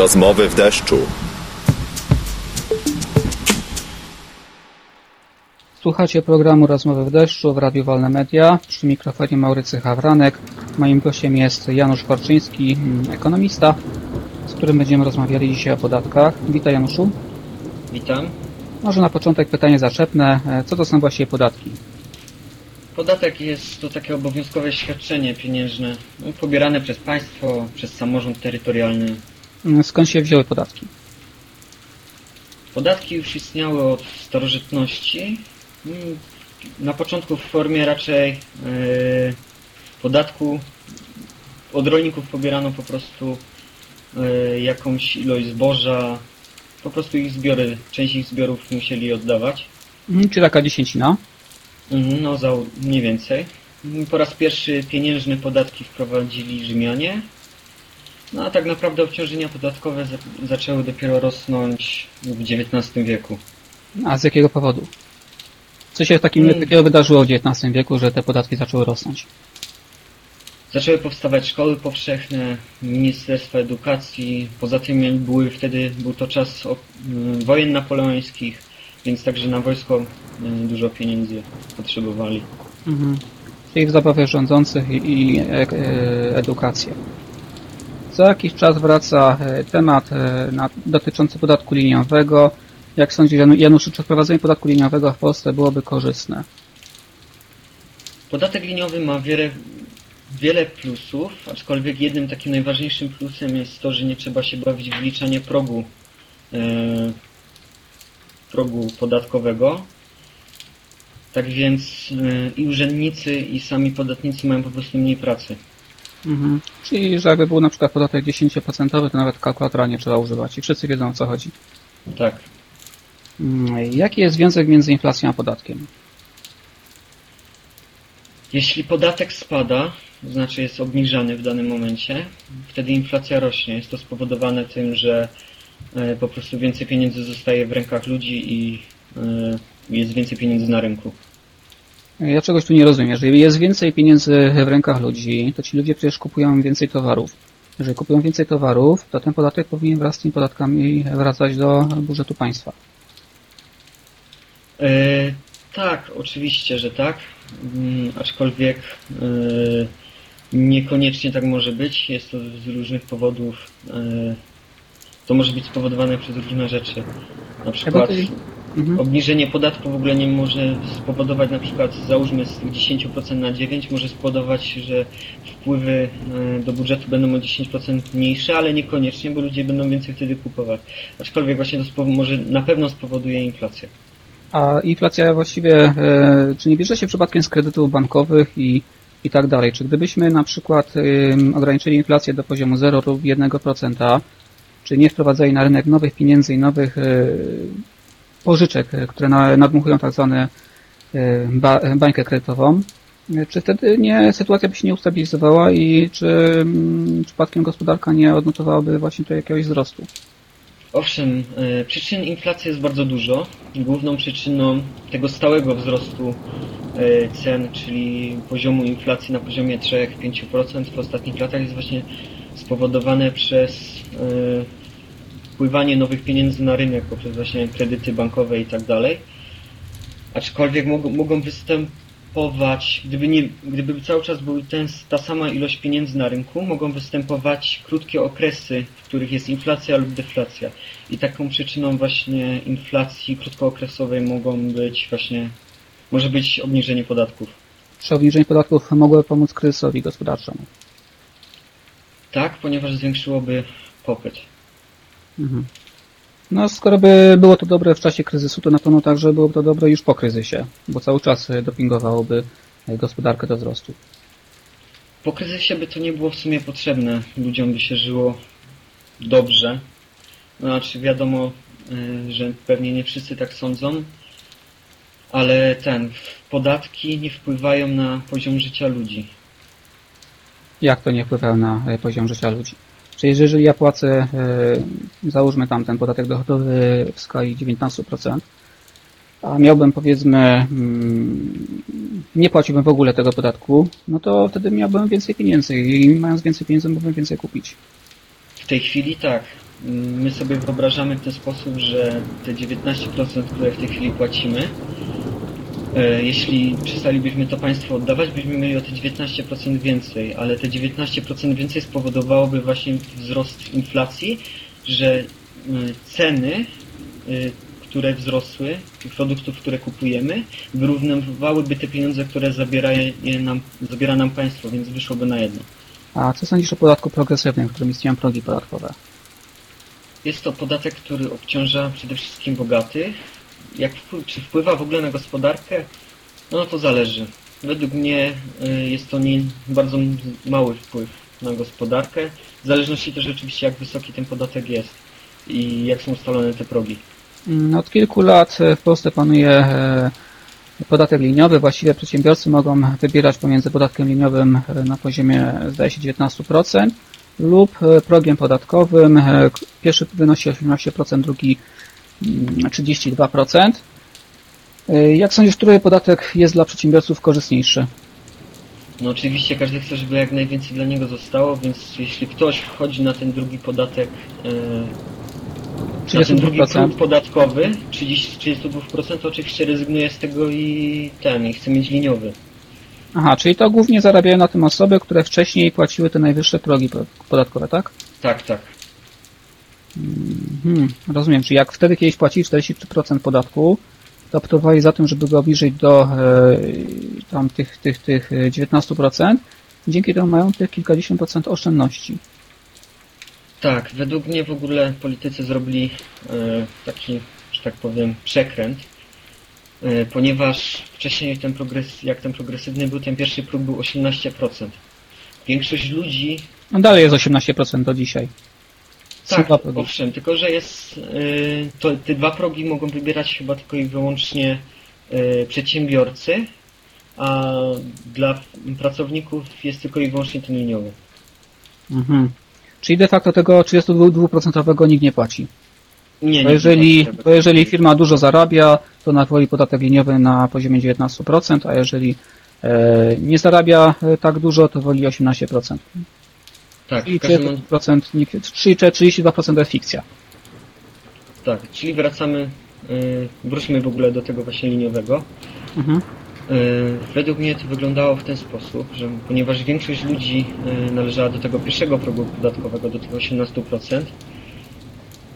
Rozmowy w deszczu. Słuchacie programu Rozmowy w deszczu w Radiu Wolne Media. Przy mikrofonie Maurycy Hawranek. Moim gościem jest Janusz Korczyński, ekonomista, z którym będziemy rozmawiali dzisiaj o podatkach. Witaj Januszu. Witam. Może na początek pytanie zaczepne. Co to są właściwie podatki? Podatek jest to takie obowiązkowe świadczenie pieniężne no, pobierane przez państwo, przez samorząd terytorialny. Mm, Skąd się wzięły podatki? Podatki już istniały od starożytności. Mm, Na początku w formie raczej e, podatku od rolników pobierano po prostu e, jakąś ilość zboża, po prostu ich zbiory, część ich zbiorów musieli oddawać. Mm, Czy taka dziesięcina? No, za mniej więcej. Po raz pierwszy pieniężne podatki wprowadzili Rzymianie. No a tak naprawdę obciążenia podatkowe za zaczęły dopiero rosnąć w XIX wieku. A z jakiego powodu? Co się takim, Mm. takiego wydarzyło w XIX wieku, że te podatki zaczęły rosnąć? Zaczęły powstawać szkoły powszechne, Ministerstwa Edukacji. Poza tym jak były wtedy, był to czas o- y, wojen napoleońskich, więc także na wojsko y, dużo pieniędzy potrzebowali. Mhm. Czyli w zabawach rządzących i, i e, e, edukację. Co jakiś czas wraca e, temat e, dotyczący podatku liniowego. Jak Janu- Januszu, czy wprowadzenie podatku liniowego w Polsce byłoby korzystne? Podatek liniowy ma wiele, wiele plusów, aczkolwiek jednym takim najważniejszym plusem jest to, że nie trzeba się bawić w wliczanie progu, e, progu podatkowego. Tak więc i urzędnicy, i sami podatnicy mają po prostu mniej pracy. Mhm. Czyli, że jakby był na przykład podatek 10%, to nawet kalkulatora nie trzeba używać i wszyscy wiedzą o co chodzi. Tak. Mm, Jaki jest związek między inflacją a podatkiem? Jeśli podatek spada, to znaczy jest obniżany w danym momencie, wtedy inflacja rośnie. Jest to spowodowane tym, że e, po prostu więcej pieniędzy zostaje w rękach ludzi i e, jest więcej pieniędzy na rynku. Ja czegoś tu nie rozumiem. Jeżeli jest więcej pieniędzy w rękach ludzi, to ci ludzie przecież kupują więcej towarów. Jeżeli kupują więcej towarów, to ten podatek powinien wraz z tymi podatkami wracać do budżetu państwa. E, tak, oczywiście, że tak. Mm, aczkolwiek e, niekoniecznie tak może być. Jest to z różnych powodów. E, to może być spowodowane przez różne rzeczy. Na przykład ty- Mhm. obniżenie podatku w ogóle nie może spowodować na przykład załóżmy z tych 10% na 9 może spowodować, że wpływy e, do budżetu będą o 10% mniejsze, ale niekoniecznie, bo ludzie będą więcej wtedy kupować. Aczkolwiek właśnie to może na pewno spowoduje inflację. A inflacja właściwie, e, czy nie bierze się przypadkiem z kredytów bankowych i, i tak dalej? Czy gdybyśmy na przykład ograniczyli inflację do poziomu 0 lub 1%, czy nie wprowadzali na rynek nowych pieniędzy i nowych e, pożyczek, e, które na, nadmuchują tak zwane ba, bańkę kredytową, e, czy wtedy nie, sytuacja by się nie ustabilizowała i czy mm, przypadkiem gospodarka nie odnotowałaby właśnie tu jakiegoś wzrostu? Owszem, e, przyczyn inflacji jest bardzo dużo. Główną przyczyną tego stałego wzrostu cen, czyli poziomu inflacji na poziomie 3-5% w ostatnich latach jest właśnie spowodowane przez wpływanie nowych pieniędzy na rynek poprzez właśnie kredyty bankowe i tak dalej. Aczkolwiek mogą, mogą występować, gdyby, nie, gdyby cały czas był ten, ta sama ilość pieniędzy na rynku, mogą występować krótkie okresy, w których jest inflacja lub deflacja. I taką przyczyną właśnie inflacji krótkookresowej mogą być właśnie, może być obniżenie podatków. Czy obniżenie podatków mogłoby pomóc kryzysowi gospodarczemu? Tak, ponieważ zwiększyłoby popyt. Mhm. No, skoro by było to dobre w czasie kryzysu, to na pewno także byłoby to dobre już po kryzysie, bo cały czas e, dopingowałoby e, gospodarkę do wzrostu. Po kryzysie by to nie było w sumie potrzebne. Ludziom by się żyło dobrze. No, Znaczy wiadomo, y, że pewnie nie wszyscy tak sądzą, ale ten, podatki nie wpływają na poziom życia ludzi. Jak to nie wpływa na e, poziom życia ludzi? Czyli jeżeli ja płacę, e, załóżmy tam ten podatek dochodowy w skali 19%, a miałbym powiedzmy, mm, nie płaciłbym w ogóle tego podatku, no to wtedy miałbym więcej pieniędzy i mając więcej pieniędzy mógłbym więcej kupić. W tej chwili tak. my sobie wyobrażamy w ten sposób, że te 19%, które w tej chwili płacimy, jeśli przestalibyśmy to państwu oddawać, byśmy mieli o te 19% więcej, ale te 19% więcej spowodowałoby właśnie wzrost inflacji, że y, ceny, y, które wzrosły, tych produktów, które kupujemy, wyrównywałyby te pieniądze, które zabiera, je nam, zabiera nam państwo, więc wyszłoby na jedno. A co sądzisz o podatku progresywnym, w którym istnieją progi podatkowe? Jest to podatek, który obciąża przede wszystkim bogatych. Jak czy wpływa w ogóle na gospodarkę? No, no to zależy. Według mnie y, jest to nie, bardzo mały wpływ na gospodarkę. W zależności też oczywiście jak wysoki ten podatek jest i jak są ustalone te progi. Mm, Od kilku lat e, w Polsce panuje e, podatek liniowy. Właściwie przedsiębiorcy mogą wybierać pomiędzy podatkiem liniowym e, na poziomie, zdaje się, 19% lub progiem podatkowym. Pierwszy wynosi 18%, drugi 32%. E, Jak sądzisz, który podatek jest dla przedsiębiorców korzystniejszy? No oczywiście każdy chce, żeby jak najwięcej dla niego zostało, więc jeśli ktoś wchodzi na ten drugi podatek, e, na ten drugi 32%. próg podatkowy, 30, 32%, to oczywiście rezygnuje z tego i ten, i chce mieć liniowy. Aha, czyli to głównie zarabiają na tym osoby, które wcześniej płaciły te najwyższe progi po- podatkowe, tak? Tak, tak. Mhm, rozumiem, czyli jak wtedy kiedyś płacili 43% podatku, to optowali za tym, żeby go obniżyć do e, tam tych, tych, tych e, 19%. Dzięki temu mają tych kilkadziesiąt procent oszczędności. Tak, według mnie w ogóle politycy zrobili e, taki, że tak powiem, przekręt, e, ponieważ wcześniej ten progres, jak ten progresywny był, ten pierwszy próg był 18%. Większość ludzi No dalej jest 18% do dzisiaj. Tak, progi. owszem, tylko że jest, y, to, te dwa progi mogą wybierać chyba tylko i wyłącznie y, przedsiębiorcy, a dla pracowników jest tylko i wyłącznie ten liniowy. Mhm. Czyli de facto tego 32% nikt nie płaci. Nie, Bo jeżeli, nie, bo jeżeli firma dużo zarabia, to nawoli podatek liniowy na poziomie 19%, a jeżeli e, nie zarabia e, tak dużo, to woli 18%. Tak, w każdym, 30%, nikt- czyli 32% to jest fikcja. tak, czyli wracamy, y, wróćmy w ogóle do tego właśnie liniowego. Mhm. Y, Według mnie to wyglądało w ten sposób, że ponieważ większość ludzi y, należała do tego pierwszego progu podatkowego, do tych 18%,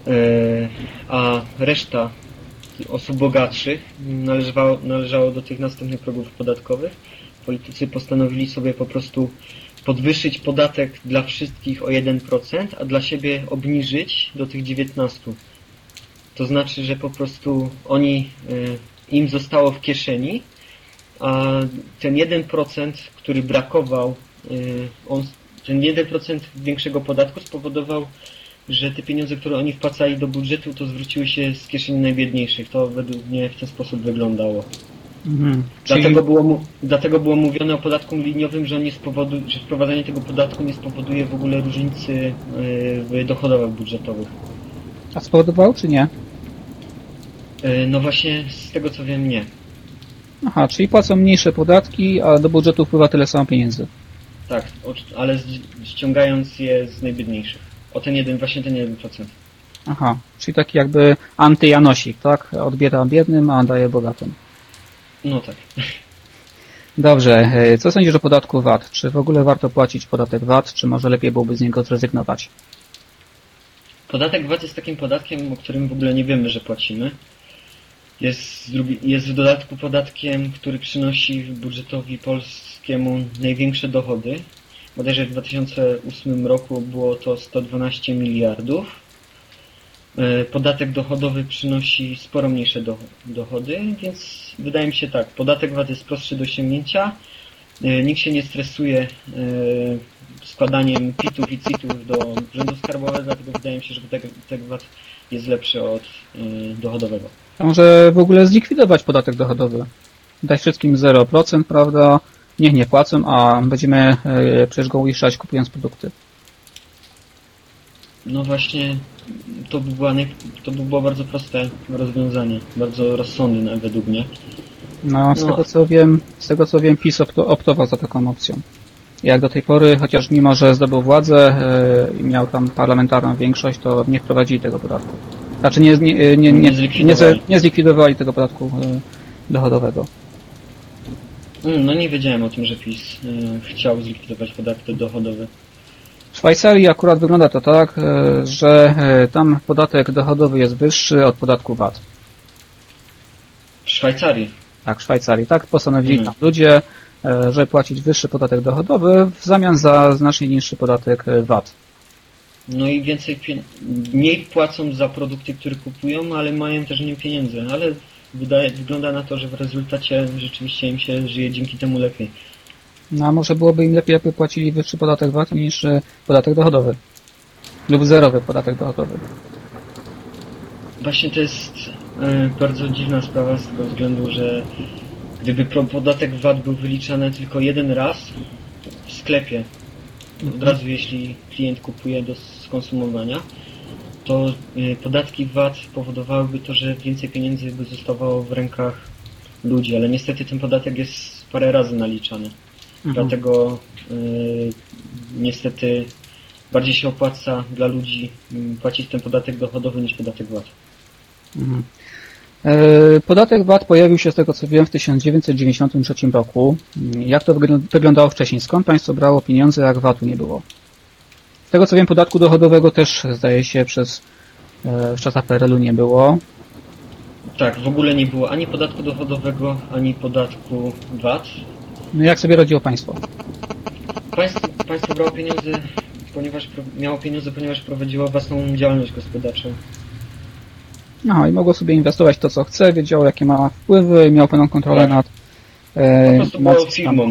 y, a reszta osób bogatszych należało, należało do tych następnych progów podatkowych, politycy postanowili sobie po prostu podwyższyć podatek dla wszystkich o 1%, a dla siebie obniżyć do tych 19%. To znaczy, że po prostu oni, y, im zostało w kieszeni, a ten 1%, który brakował, y, on, ten 1% większego podatku spowodował, że te pieniądze, które oni wpłacali do budżetu, to zwróciły się z kieszeni najbiedniejszych. To według mnie w ten sposób wyglądało. Mhm. Czyli, Dlatego było, mu, dlatego było mówione o podatku liniowym, że, nie spowoduje, że wprowadzenie tego podatku nie spowoduje w ogóle różnicy y, w dochodach budżetowych. a spowodował czy nie? Y, No właśnie, z tego co wiem, nie. Aha, czyli płacą mniejsze podatki, a do budżetu wpływa tyle samo pieniędzy. Tak, ale ściągając je z najbiedniejszych. O ten jeden, właśnie ten 1%. Aha, czyli taki jakby antyjanosik, tak? Odbiera biednym, a daje bogatym. No tak. Dobrze, e, co sądzisz o podatku VAT? Czy w ogóle warto płacić podatek VAT, czy może lepiej byłoby z niego zrezygnować? Podatek VAT jest takim podatkiem, o którym w ogóle nie wiemy, że płacimy. Jest, jest w dodatku podatkiem, który przynosi budżetowi polskiemu największe dochody. Bodajże w 2008 roku było to 112 miliardów. E, Podatek dochodowy przynosi sporo mniejsze do, dochody, więc wydaje mi się tak, podatek VAT jest prostszy do osiągnięcia. E, Nikt się nie stresuje e, składaniem PIT-ów i CIT-ów do Urzędu Skarbowego, dlatego wydaje mi się, że podatek VAT jest lepszy od dochodowego. A może w ogóle zlikwidować podatek dochodowy? Dać wszystkim 0%, prawda? Niech nie płacą, a będziemy przecież go uiszczać kupując produkty. No właśnie, to by, była naj... to by było bardzo proste rozwiązanie, bardzo rozsądne według mnie. No, z No. tego co wiem, z tego co wiem, PiS opto- optował za taką opcją. jak do tej pory, chociaż mimo, że zdobył władzę e, i miał tam parlamentarną większość, to nie wprowadzili tego podatku. Znaczy nie, nie, nie, nie, nie, zlikwidowali. nie zlikwidowali tego podatku e, dochodowego. Mm, No nie wiedziałem o tym, że PiS y, chciał zlikwidować podatek dochodowy. W Szwajcarii akurat wygląda to tak, e, że e, tam podatek dochodowy jest wyższy od podatku VAT. W Szwajcarii. Tak, w Szwajcarii. Tak postanowili Mhm. tam ludzie, e, że płacić wyższy podatek dochodowy w zamian za znacznie niższy podatek VAT. No i więcej mniej płacą za produkty, które kupują, ale mają też mniej pieniędzy. Ale wydaje, wygląda na to, że w rezultacie rzeczywiście im się żyje dzięki temu lepiej. No a może byłoby im lepiej, jakby płacili wyższy podatek VAT niż e, podatek dochodowy. Lub zerowy podatek dochodowy. Właśnie to jest e, bardzo dziwna sprawa z tego względu, że gdyby podatek VAT był wyliczany tylko jeden raz w sklepie, od razu jeśli klient kupuje do skonsumowania, to e, podatki VAT powodowałyby to, że więcej pieniędzy by zostawało w rękach ludzi, ale niestety ten podatek jest parę razy naliczany. Mhm. Dlatego y, niestety bardziej się opłaca dla ludzi y, płacić ten podatek dochodowy niż podatek VAT. Mhm. E, Podatek VAT pojawił się z tego co wiem w 1993 roku. Jak to wyglą- wyglądało wcześniej? Skąd państwo brało pieniądze, jak VAT-u nie było? Z tego co wiem, podatku dochodowego też zdaje się przez e, w czasach PRL-u nie było. Tak, w ogóle nie było ani podatku dochodowego, ani podatku VAT. No jak sobie radziło państwo? Państwo, państwo brało pieniądze, ponieważ pro- miało pieniądze, ponieważ prowadziło własną działalność gospodarczą. No i mogło sobie inwestować to co chce, wiedziało jakie ma wpływy, miał pełną kontrolę Tak. nad Po e, prostu nad było firmą.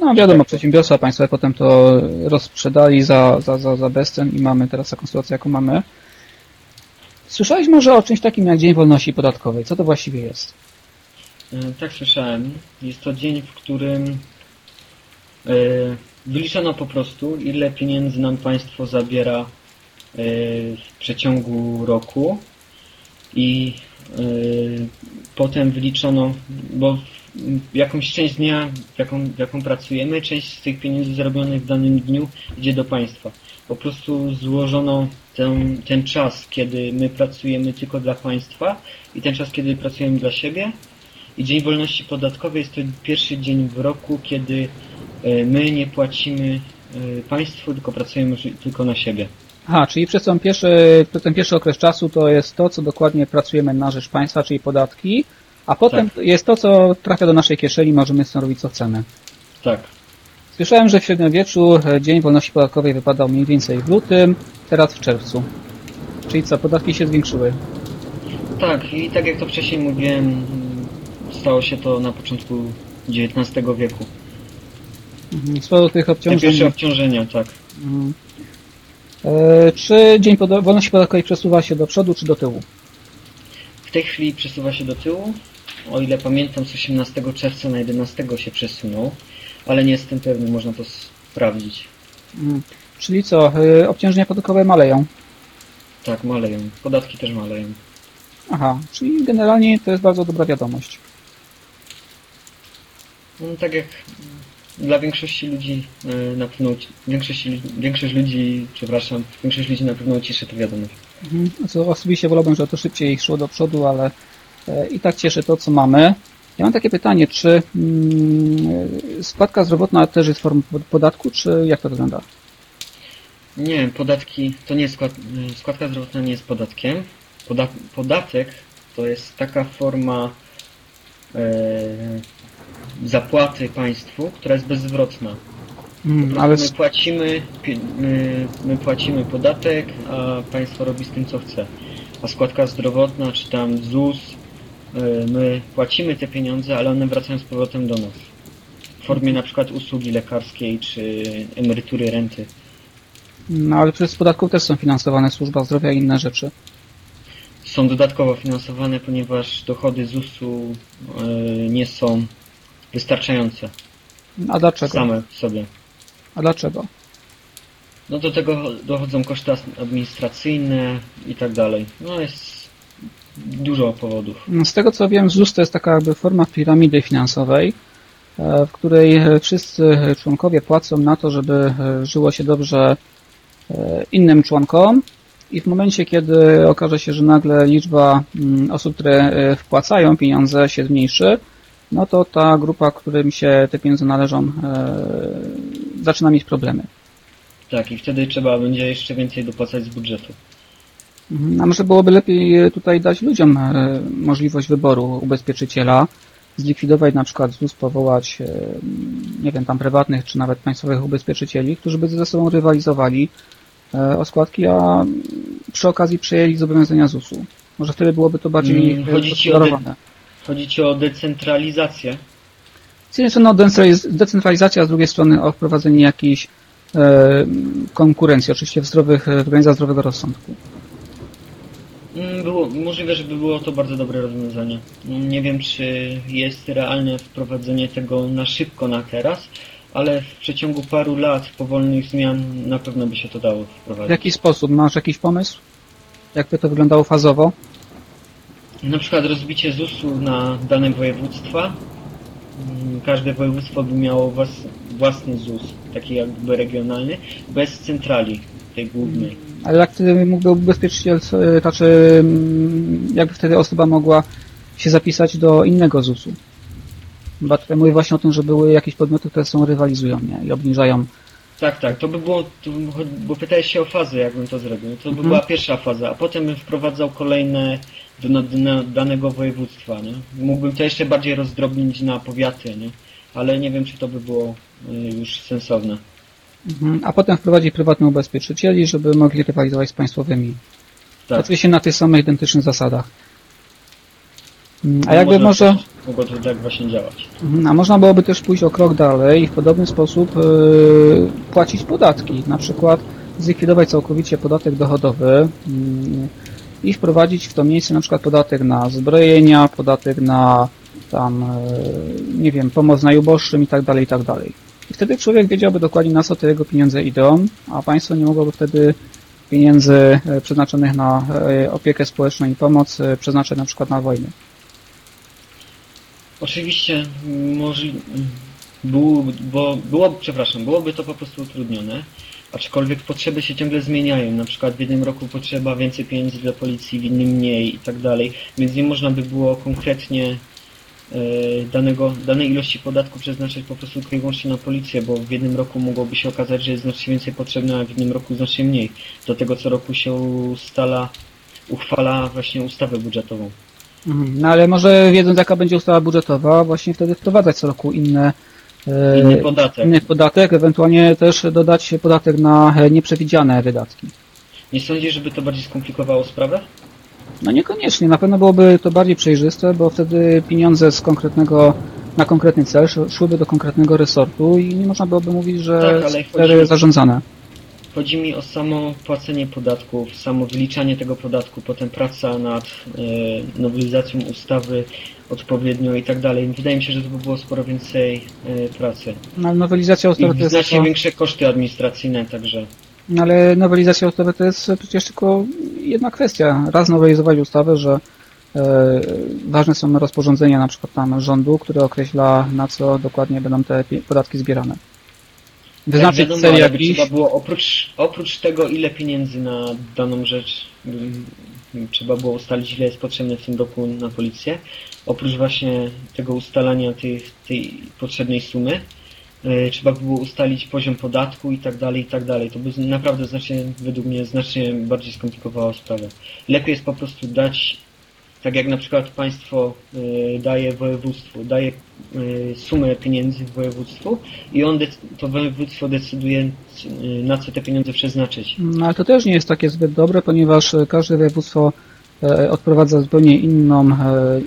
No wiadomo, przedsiębiorstwa państwowe potem to rozprzedali za, za, za, za bezcen i mamy teraz taką sytuację, jaką mamy. Słyszałeś może o czymś takim jak Dzień Wolności Podatkowej? Co to właściwie jest? E, Tak słyszałem. Jest to dzień, w którym e, wyliczono po prostu, ile pieniędzy nam państwo zabiera e, w przeciągu roku i potem wyliczono, bo jakąś część dnia, jaką, jaką pracujemy, część z tych pieniędzy zarobionych w danym dniu idzie do państwa. Po prostu złożono ten, ten czas, kiedy my pracujemy tylko dla państwa i ten czas, kiedy pracujemy dla siebie i Dzień Wolności Podatkowej jest to pierwszy dzień w roku, kiedy e, my nie płacimy e, państwu, tylko pracujemy tylko na siebie. Aha, czyli przez ten pierwszy, przez ten pierwszy okres czasu to jest to, co dokładnie pracujemy na rzecz państwa, czyli podatki, a potem jest to, co trafia do naszej kieszeni, możemy z robić co chcemy. Tak. Słyszałem, że w średniowieczu e, Dzień Wolności Podatkowej wypadał mniej więcej w lutym, teraz w czerwcu. Czyli co, podatki się zwiększyły. Tak, i tak jak to wcześniej mówiłem, stało się to na początku XIX wieku. Mhm. Tych obciążeń... pierwsze obciążenia, tak. Mhm. E, Czy Dzień Poda- Wolności Podatkowej przesuwa się do przodu czy do tyłu? W tej chwili przesuwa się do tyłu. O ile pamiętam, z 18 czerwca na 11 się przesunął, ale nie jestem pewny, można to sprawdzić. Mhm. Czyli co, e, obciążenia podatkowe maleją? Tak, maleją. Podatki też maleją. Aha, czyli generalnie to jest bardzo dobra wiadomość. No, tak jak dla większości ludzi e, na pewno większości, większość ludzi, przepraszam, większość ludzi na pewno ucieszy to wiadomość. Mhm. Co osobiście wolałbym, żeby to szybciej szło do przodu, ale e, i tak cieszy to, co mamy. Ja mam takie pytanie, czy mm, składka zdrowotna też jest formą pod- podatku, czy jak to wygląda? Nie, podatki to nie jest skład, e, składka zdrowotna nie jest podatkiem. Poda, podatek to jest taka forma e, zapłaty państwu, która jest bezzwrotna. Mm, Ale my płacimy, my, my płacimy podatek, a państwo robi z tym co chce. A składka zdrowotna, czy tam ZUS, y, my płacimy te pieniądze, ale one wracają z powrotem do nas. W formie na przykład usługi lekarskiej, czy emerytury, renty. No ale przez podatków też są finansowane służba zdrowia i inne rzeczy. Są dodatkowo finansowane, ponieważ dochody ZUS-u y, nie są wystarczające A dlaczego? same w sobie. A dlaczego? No do tego dochodzą koszty administracyjne i tak dalej. No jest dużo powodów. Z tego co wiem, ZUS to jest taka jakby forma piramidy finansowej, e, w której wszyscy członkowie płacą na to, żeby e, żyło się dobrze e, innym członkom i w momencie, kiedy okaże się, że nagle liczba mm, osób, które wpłacają pieniądze się zmniejszy, no to ta grupa, którym się te pieniądze należą, e, zaczyna mieć problemy. Tak, i wtedy trzeba będzie jeszcze więcej dopłacać z budżetu. Mhm. A może byłoby lepiej tutaj dać ludziom e, możliwość wyboru ubezpieczyciela, zlikwidować na przykład ZUS, powołać, e, nie wiem, tam prywatnych czy nawet państwowych ubezpieczycieli, którzy by ze sobą rywalizowali o składki, a przy okazji przejęli zobowiązania ZUS-u. Może wtedy byłoby to bardziej Mm, e, chodzi o. Chodzi ci o decentralizację. Z jednej strony o decentraliz- decentralizacja, a z drugiej strony o wprowadzenie jakiejś e, konkurencji, oczywiście w zdrowych, w granicach zdrowego rozsądku. Mm, Było, możliwe, żeby było to bardzo dobre rozwiązanie. Mm, Nie wiem, czy jest realne wprowadzenie tego na szybko, na teraz, ale w przeciągu paru lat powolnych zmian na pewno by się to dało W wprowadzić. jaki sposób? Masz jakiś pomysł? Jakby to wyglądało fazowo? Na przykład rozbicie ZUS-u na dane województwa. Mm, Każde województwo by miało włas- własny ZUS, taki jakby regionalny, bez centrali tej głównej. Ale jak wtedy mógłby ubezpieczyciel, e, znaczy mm, jakby wtedy osoba mogła się zapisać do innego ZUS-u? Bo tutaj mówię właśnie o tym, że były jakieś podmioty, które są rywalizują nie? i obniżają. Tak, tak, to by było, to bo pytałeś się o fazę, jakbym to zrobił. To by Mhm. była pierwsza faza, a potem bym wprowadzał kolejne do, na, na danego województwa, nie? Mógłbym to jeszcze bardziej rozdrobnić na powiaty, nie? Ale nie wiem, czy to by było y, już sensowne. Mhm. A potem wprowadzić prywatnych ubezpieczycieli, żeby mogli rywalizować z państwowymi. Tak. Oczywiście na tych samych identycznych zasadach. Mm, A No jakby można może... Mogło to tak właśnie działać. Mhm, A można byłoby też pójść o krok dalej i w podobny sposób yy, płacić podatki. Na przykład zlikwidować całkowicie podatek dochodowy yy, i wprowadzić w to miejsce na przykład podatek na zbrojenia, podatek na tam, yy, nie wiem, pomoc najuboższym i tak dalej, i tak dalej. I wtedy człowiek wiedziałby dokładnie na co te jego pieniądze idą, a państwo nie mogłoby wtedy pieniędzy yy, przeznaczonych na opiekę społeczną i pomoc przeznaczać na przykład na wojnę. Oczywiście może bo przepraszam, byłoby to po prostu utrudnione, aczkolwiek potrzeby się ciągle zmieniają. Na przykład w jednym roku potrzeba więcej pieniędzy dla policji, w innym mniej i tak dalej, więc nie można by było konkretnie e, danego, danej ilości podatku przeznaczyć po prostu tylko i wyłącznie na policję, bo w jednym roku mogłoby się okazać, że jest znacznie więcej potrzebne, a w innym roku znacznie mniej. Do tego co roku się ustala, uchwala właśnie ustawę budżetową. Mhm. No ale może wiedząc jaka będzie ustawa budżetowa, właśnie wtedy wprowadzać co roku inne, e, Inny podatek. inny podatek, ewentualnie też dodać podatek na e, nieprzewidziane wydatki. Nie sądzisz, żeby to bardziej skomplikowało sprawę? No niekoniecznie, na pewno byłoby to bardziej przejrzyste, bo wtedy pieniądze z konkretnego, na konkretny cel sz- szłyby do konkretnego resortu i nie można byłoby mówić, że Tak, ale chodzi- zarządzane. Chodzi mi o samo płacenie podatków, samo wyliczanie tego podatku, potem praca nad e, nowelizacją ustawy odpowiednio i tak dalej. Wydaje mi się, że to by było sporo więcej e, pracy. No, ale nowelizacja ustawy to I jest znacznie tylko, większe koszty administracyjne także. no, ale nowelizacja ustawy to jest przecież tylko jedna kwestia. Raz nowelizować ustawę, że e, ważne są rozporządzenia na przykład tam rządu, które określa na co dokładnie będą te podatki zbierane. Wyznaczyć tak, cel jakiś. trzeba było oprócz, oprócz tego, ile pieniędzy na daną rzecz mm, trzeba było ustalić, ile jest potrzebne w tym roku na policję. Oprócz właśnie tego ustalania tej, tej potrzebnej sumy, e, trzeba by było ustalić poziom podatku i tak dalej, i tak dalej. To by naprawdę znacznie, według mnie, znacznie bardziej skomplikowało sprawę. Lepiej jest po prostu dać, tak jak na przykład państwo e, daje województwu, daje e, sumę pieniędzy województwu i on to województwo decyduje, e, na co te pieniądze przeznaczyć. No ale to też nie jest takie zbyt dobre, ponieważ każde województwo odprowadza zupełnie inną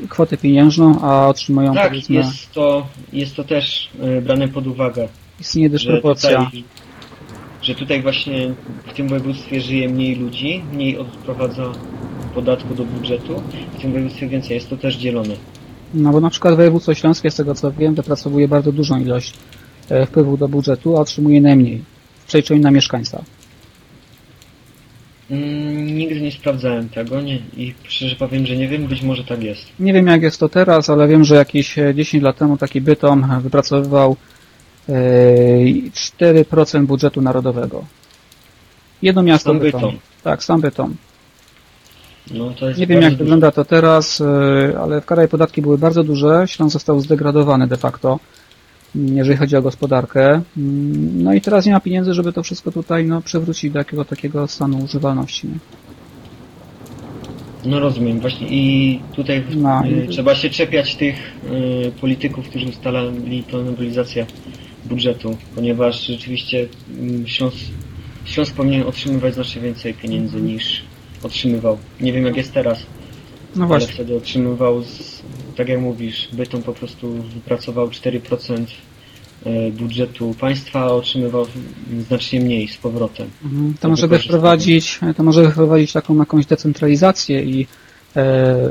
kwotę pieniężną, a otrzymują Tak, powiedzmy jest to, jest to też brane pod uwagę. istnieje że dysproporcja. tutaj, że tutaj właśnie w tym województwie żyje mniej ludzi, mniej odprowadza podatku do budżetu, w tym województwie więcej, jest to też dzielone. No bo na przykład województwo śląskie, z tego co wiem, wypracowuje bardzo dużą ilość e, wpływów do budżetu, a otrzymuje najmniej w przeliczeniu na mieszkańca. Mm, nigdy nie sprawdzałem tego nie, i szczerze powiem, że nie wiem, być może tak jest. Nie wiem jak jest to teraz, ale wiem, że jakieś e, 10 lat temu taki Bytom e, wypracowywał e, 4% budżetu narodowego. Jedno miasto Sam Bytom. Bytom. Tak, sam Bytom. No, to jest Nie wiem bardzo jak dużo. wygląda to teraz, e, ale w kraju podatki były bardzo duże. Śląsk został zdegradowany de facto, mm, jeżeli chodzi o gospodarkę. Mm, No i teraz nie ma pieniędzy, żeby to wszystko tutaj no, przywrócić do jakiego takiego stanu używalności. Nie? No rozumiem, właśnie i tutaj No, y, i- trzeba się czepiać tych y, polityków, którzy ustalali tą nowelizację budżetu, ponieważ rzeczywiście mm, Śląsk, Śląsk powinien otrzymywać znacznie więcej pieniędzy niż otrzymywał. Nie wiem jak jest teraz, No ale właśnie. wtedy otrzymywał, z, tak jak mówisz, Bytom po prostu wypracował 4% y, budżetu państwa, a otrzymywał znacznie mniej z powrotem. Mhm. To to może wprowadzić, to może wprowadzić taką jakąś decentralizację i e,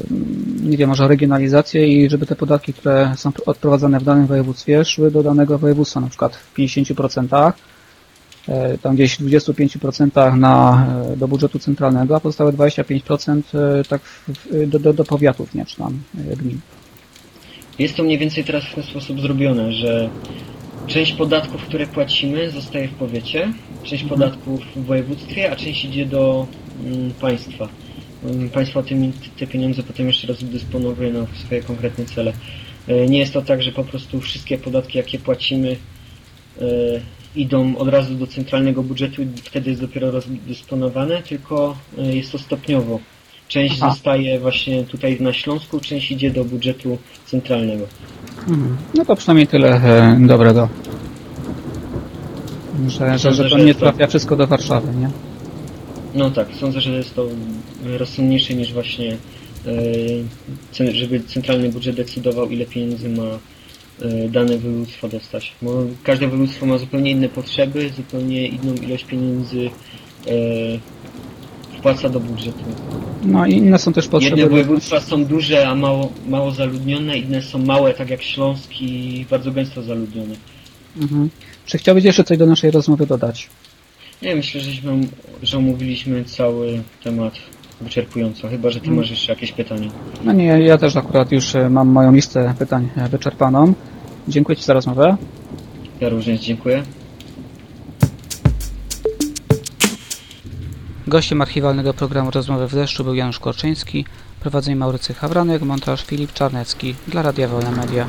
nie wiem, może regionalizację i żeby te podatki, które są odprowadzane w danym województwie szły do danego województwa, na przykład w 50%, e, tam gdzieś w 25% na, e, do budżetu centralnego, a pozostałe 25% e, tak w, do, do, do powiatów, nie, czy tam e, gmin. Jest to mniej więcej teraz w ten sposób zrobione, że część podatków, które płacimy, zostaje w powiecie, część Mhm. podatków w województwie, a część idzie do mm, państwa. Mm, Państwo tymi, te pieniądze potem jeszcze raz dysponuje na swoje konkretne cele. E, Nie jest to tak, że po prostu wszystkie podatki, jakie płacimy, e, idą od razu do centralnego budżetu i wtedy jest dopiero rozdysponowane, tylko e, jest to stopniowo. Część Aha. zostaje właśnie tutaj na Śląsku, część idzie do budżetu centralnego. Mhm. No to przynajmniej tyle e, dobrego. Że, że, że to nie trafia wszystko do Warszawy, nie? No tak, sądzę, że jest to rozsądniejsze niż właśnie, e, żeby centralny budżet decydował, ile pieniędzy ma dane województwo dostać. Bo każde województwo ma zupełnie inne potrzeby, zupełnie inną ilość pieniędzy e, wpłaca do budżetu. No i inne są też potrzeby. Jedne województwa są duże, a mało, mało zaludnione, inne są małe, tak jak Śląsk i bardzo gęsto zaludnione. Mhm. Czy chciałbyś jeszcze coś do naszej rozmowy dodać? Nie, myślę, żeśmy, że omówiliśmy cały temat wyczerpująco, chyba, że ty Mm. masz jeszcze jakieś pytanie. No nie, ja też akurat już e, mam moją listę pytań e, wyczerpaną. Dziękuję Ci za rozmowę. Ja również dziękuję. Gościem archiwalnego programu Rozmowy w deszczu był Janusz Korczyński, prowadzenie Maurycy Hawranek, montaż Filip Czarnecki dla Radia Wolna Media.